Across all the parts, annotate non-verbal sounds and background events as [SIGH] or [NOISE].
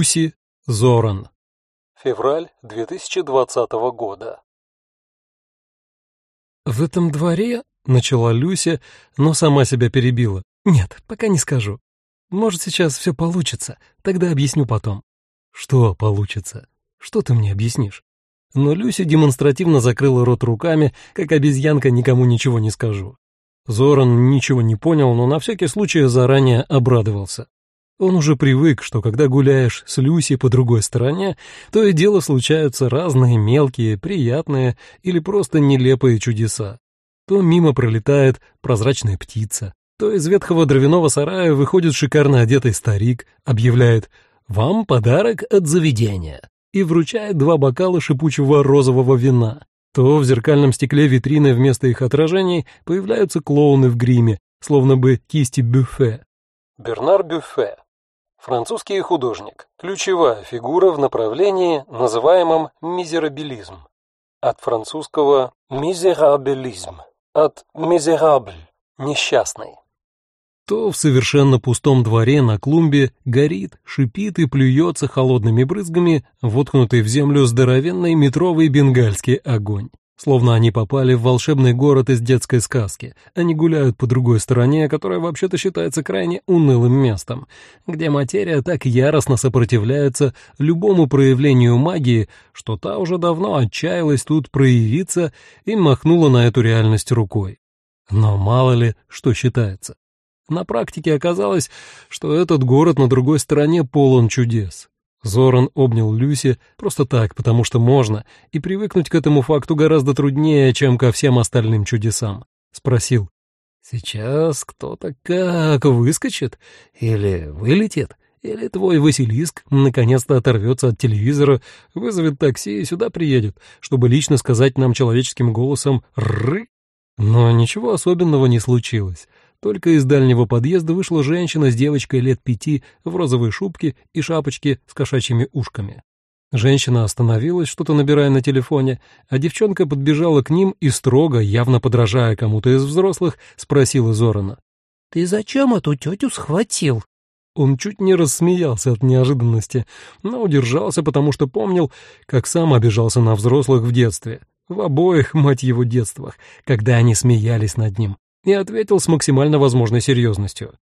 Люси Зоран. Февраль 2020 года. «В этом дворе...» — начала Люся, но сама себя перебила. «Нет, пока не скажу. Может, сейчас все получится, тогда объясню потом». «Что получится? Что ты мне объяснишь?» Но Люся демонстративно закрыла рот руками, как обезьянка никому ничего не скажу. Зоран ничего не понял, но на всякий случай заранее обрадовался. Он уже привык, что когда гуляешь с Люси по другой стороне, то и дело случаются разные мелкие, приятные или просто нелепые чудеса. То мимо пролетает прозрачная птица, то из ветхого дровяного сарая выходит шикарно одетый старик, объявляет «Вам подарок от заведения» и вручает два бокала шипучего розового вина. То в зеркальном стекле витрины вместо их отражений появляются клоуны в гриме, словно бы кисти Бюффе. Бернар Бюффе Французский художник. Ключевая фигура в направлении, называемом мизерабилизм. От французского мизерабилизм. От мизерабль. Несчастный. То в совершенно пустом дворе на клумбе горит, шипит и плюется холодными брызгами воткнутый в землю здоровенный метровый бенгальский огонь словно они попали в волшебный город из детской сказки. Они гуляют по другой стороне, которая вообще-то считается крайне унылым местом, где материя так яростно сопротивляется любому проявлению магии, что та уже давно отчаялась тут проявиться и махнула на эту реальность рукой. Но мало ли, что считается. На практике оказалось, что этот город на другой стороне полон чудес. Зоран обнял Люси просто так, потому что можно, и привыкнуть к этому факту гораздо труднее, чем ко всем остальным чудесам. Спросил, «Сейчас кто-то как выскочит? Или вылетит? Или твой Василиск наконец-то оторвется от телевизора, вызовет такси и сюда приедет, чтобы лично сказать нам человеческим голосом «ры»?» Но ничего особенного не случилось. Только из дальнего подъезда вышла женщина с девочкой лет пяти в розовой шубке и шапочке с кошачьими ушками. Женщина остановилась, что-то набирая на телефоне, а девчонка подбежала к ним и строго, явно подражая кому-то из взрослых, спросила Зорана. «Ты зачем эту тетю схватил?» Он чуть не рассмеялся от неожиданности, но удержался, потому что помнил, как сам обижался на взрослых в детстве. В обоих, мать его, детствах, когда они смеялись над ним и ответил с максимально возможной серьезностью.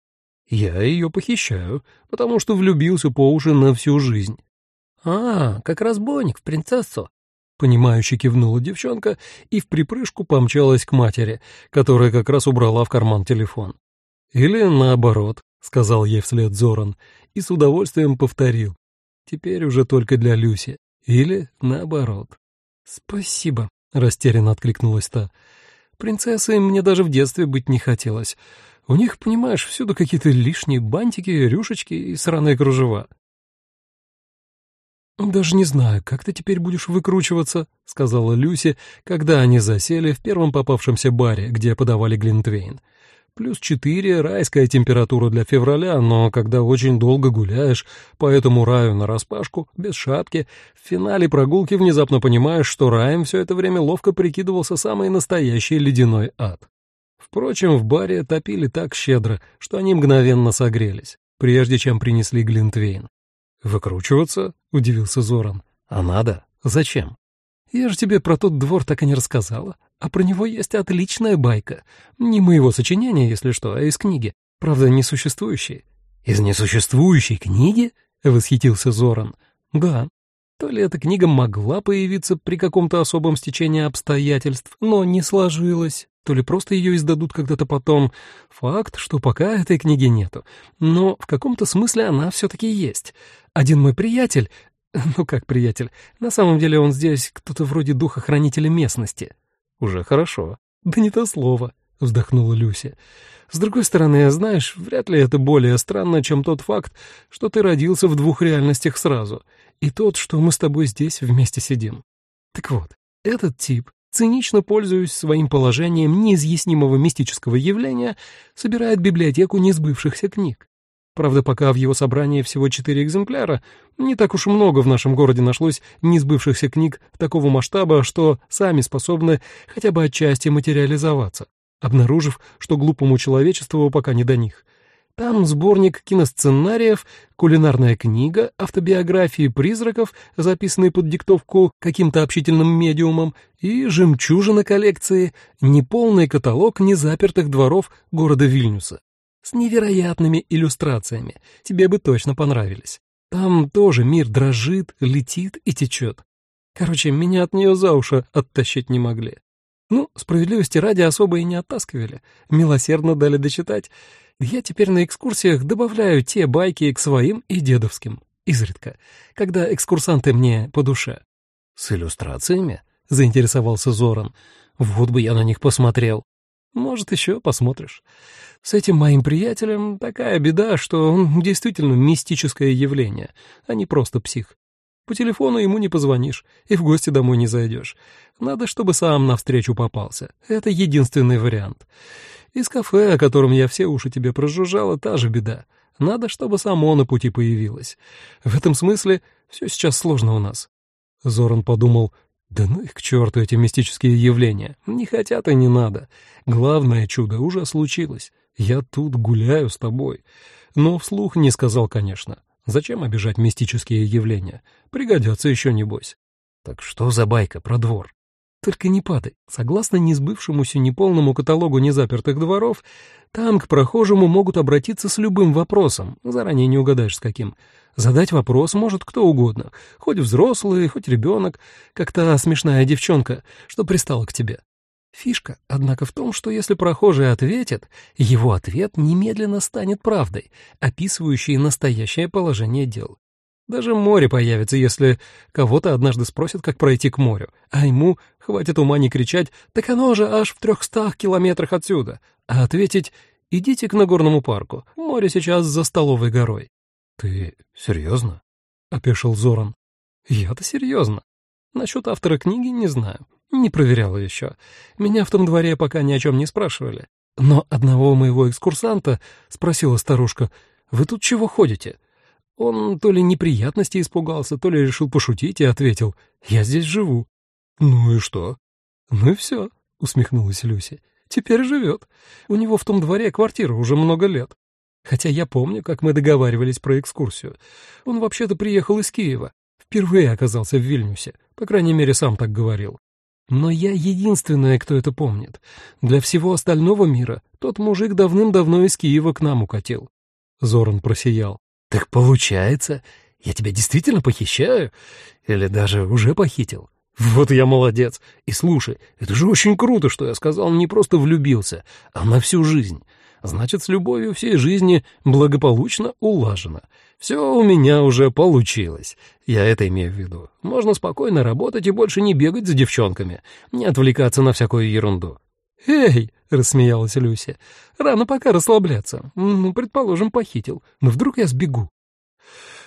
«Я ее похищаю, потому что влюбился по уши на всю жизнь». «А, как разбойник в принцессу», — понимающе кивнула девчонка и в припрыжку помчалась к матери, которая как раз убрала в карман телефон. «Или наоборот», — сказал ей вслед Зоран, и с удовольствием повторил. Теперь уже только для Люси. Или наоборот. «Спасибо», — растерянно откликнулась та. Принцессой мне даже в детстве быть не хотелось. У них, понимаешь, всюду какие-то лишние бантики, рюшечки и сраные кружева. «Даже не знаю, как ты теперь будешь выкручиваться», — сказала Люси, когда они засели в первом попавшемся баре, где подавали глинтвейн. Плюс четыре — райская температура для февраля, но когда очень долго гуляешь по этому раю нараспашку, без шапки, в финале прогулки внезапно понимаешь, что раем все это время ловко прикидывался самый настоящий ледяной ад. Впрочем, в баре топили так щедро, что они мгновенно согрелись, прежде чем принесли глинтвейн. «Выкручиваться?» — удивился Зоран. «А надо? Зачем?» «Я же тебе про тот двор так и не рассказала. А про него есть отличная байка. Не моего сочинения, если что, а из книги. Правда, несуществующей. «Из несуществующей книги?» — восхитился Зоран. «Да. То ли эта книга могла появиться при каком-то особом стечении обстоятельств, но не сложилось, то ли просто ее издадут когда-то потом. Факт, что пока этой книги нету. Но в каком-то смысле она все-таки есть. Один мой приятель... [LAUGHS] Ну как приятель? На самом деле он здесь кто-то вроде духохранителя местности. Уже хорошо. Да не то слово, вздохнула Люся. С другой стороны, знаешь, вряд ли это более странно, чем тот факт, что ты родился в двух реальностях сразу, и тот, что мы с тобой здесь вместе сидим. Так вот, этот тип, цинично пользуясь своим положением неизъяснимого мистического явления, собирает библиотеку несбывшихся книг. Правда, пока в его собрании всего четыре экземпляра, не так уж много в нашем городе нашлось несбывшихся книг такого масштаба, что сами способны хотя бы отчасти материализоваться, обнаружив, что глупому человечеству пока не до них. Там сборник киносценариев, кулинарная книга, автобиографии призраков, записанные под диктовку каким-то общительным медиумом, и жемчужина коллекции, неполный каталог незапертых дворов города Вильнюса. С невероятными иллюстрациями. Тебе бы точно понравились. Там тоже мир дрожит, летит и течет. Короче, меня от нее за уши оттащить не могли. Ну, справедливости ради особо и не оттаскивали. Милосердно дали дочитать. Я теперь на экскурсиях добавляю те байки к своим и дедовским. Изредка, когда экскурсанты мне по душе. «С иллюстрациями?» — заинтересовался Зоран. «Вот бы я на них посмотрел». «Может, еще посмотришь. С этим моим приятелем такая беда, что он действительно мистическое явление, а не просто псих. По телефону ему не позвонишь и в гости домой не зайдешь. Надо, чтобы сам навстречу попался. Это единственный вариант. Из кафе, о котором я все уши тебе прожужжала, та же беда. Надо, чтобы само на пути появилось. В этом смысле все сейчас сложно у нас. Зоран подумал, да ну их к черту эти мистические явления. Не хотят и не надо. Главное чудо уже случилось. Я тут гуляю с тобой. Но вслух не сказал, конечно. Зачем обижать мистические явления? Пригодятся еще, небось. Так что за байка про двор? Только не падай. Согласно несбывшемуся неполному каталогу незапертых дворов, там к прохожему могут обратиться с любым вопросом, заранее не угадаешь с каким. Задать вопрос может кто угодно, хоть взрослый, хоть ребенок, как та смешная девчонка, что пристала к тебе. Фишка, однако, в том, что если прохожий ответит, его ответ немедленно станет правдой, описывающей настоящее положение дел. Даже море появится, если кого-то однажды спросят, как пройти к морю, а ему хватит ума не кричать «Так оно же аж в трехстах километрах отсюда», а ответить «Идите к Нагорному парку, море сейчас за столовой горой». «Ты серьезно?» — опешил Зоран. «Я-то серьезно. Насчет автора книги не знаю. Не проверяла еще. Меня в том дворе пока ни о чем не спрашивали. Но одного моего экскурсанта спросила старушка, «Вы тут чего ходите?» Он то ли неприятности испугался, то ли решил пошутить и ответил, «Я здесь живу». «Ну и что?» «Ну и все», — усмехнулась Люси. «Теперь живет. У него в том дворе квартира уже много лет. Хотя я помню, как мы договаривались про экскурсию. Он вообще-то приехал из Киева. Впервые оказался в Вильнюсе. По крайней мере, сам так говорил. Но я единственная, кто это помнит. Для всего остального мира тот мужик давным-давно из Киева к нам укатил. Зоран просиял. «Так получается, я тебя действительно похищаю? Или даже уже похитил?» «Вот я молодец. И слушай, это же очень круто, что я сказал, не просто влюбился, а на всю жизнь. Значит, с любовью всей жизни благополучно улажено. Все у меня уже получилось. Я это имею в виду. Можно спокойно работать и больше не бегать за девчонками, не отвлекаться на всякую ерунду. «Эй!» — рассмеялась Люся. «Рано пока расслабляться. Ну, предположим, похитил. Но вдруг я сбегу?»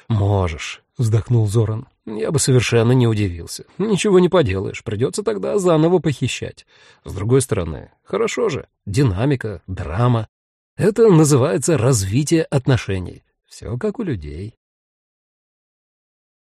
«Можешь», — вздохнул Зоран. «Я бы совершенно не удивился. Ничего не поделаешь, придется тогда заново похищать. С другой стороны, хорошо же, динамика, драма. Это называется развитие отношений. Все как у людей.